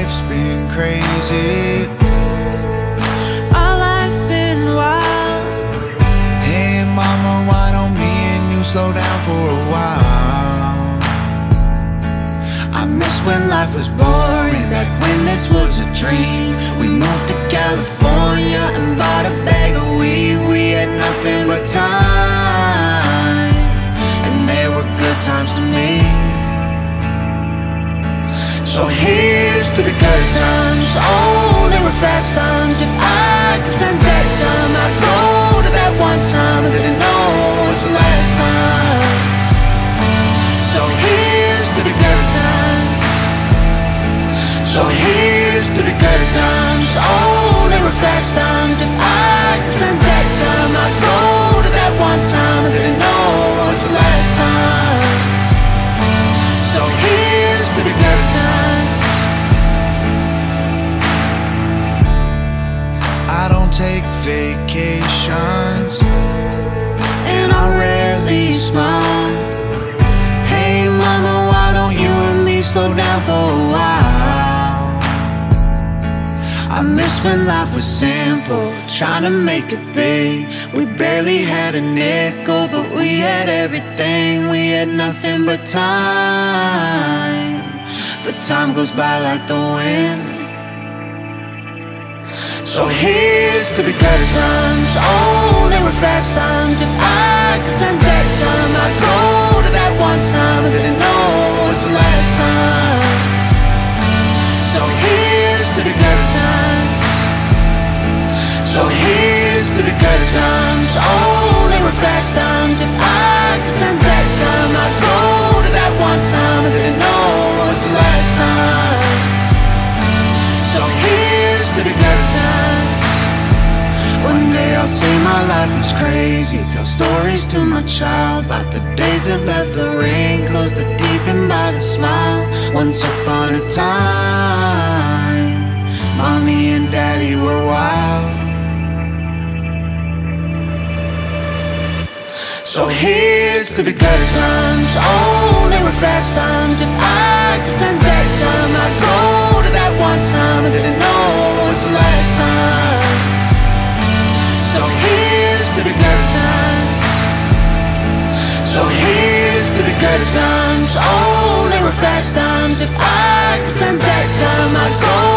life's been crazy. Our life's been wild. Hey, mama, why don't me and you slow down for a while? I miss when life was boring, back when this was a dream. We moved to California and bought a bag of weed. We had nothing but time, and they were good times to me. So here's to the good times. Oh, they were fast times. If I could turn back time, I'd go to that one time I didn't know it was the last time. So here's to the good times. So here's to the good times. Oh, they were fast times. Vacations, and I rarely smile. Hey, mama, why don't you and me slow down for a while? I miss when life was simple, trying to make it big. We barely had a nickel, but we had everything. We had nothing but time. But time goes by like the wind. So here's to the good times. Oh, they were fast times. If I could turn back time, I'd go to that one time I didn't know was the last time. So here's to the good times. So here's life was crazy. Tell stories to my child about the days that left the wrinkles that deepened by the smile. Once upon a time, mommy and daddy were wild. So here's to the good times. Oh, they were fast times. If I fast times. If I could turn back time, I'd go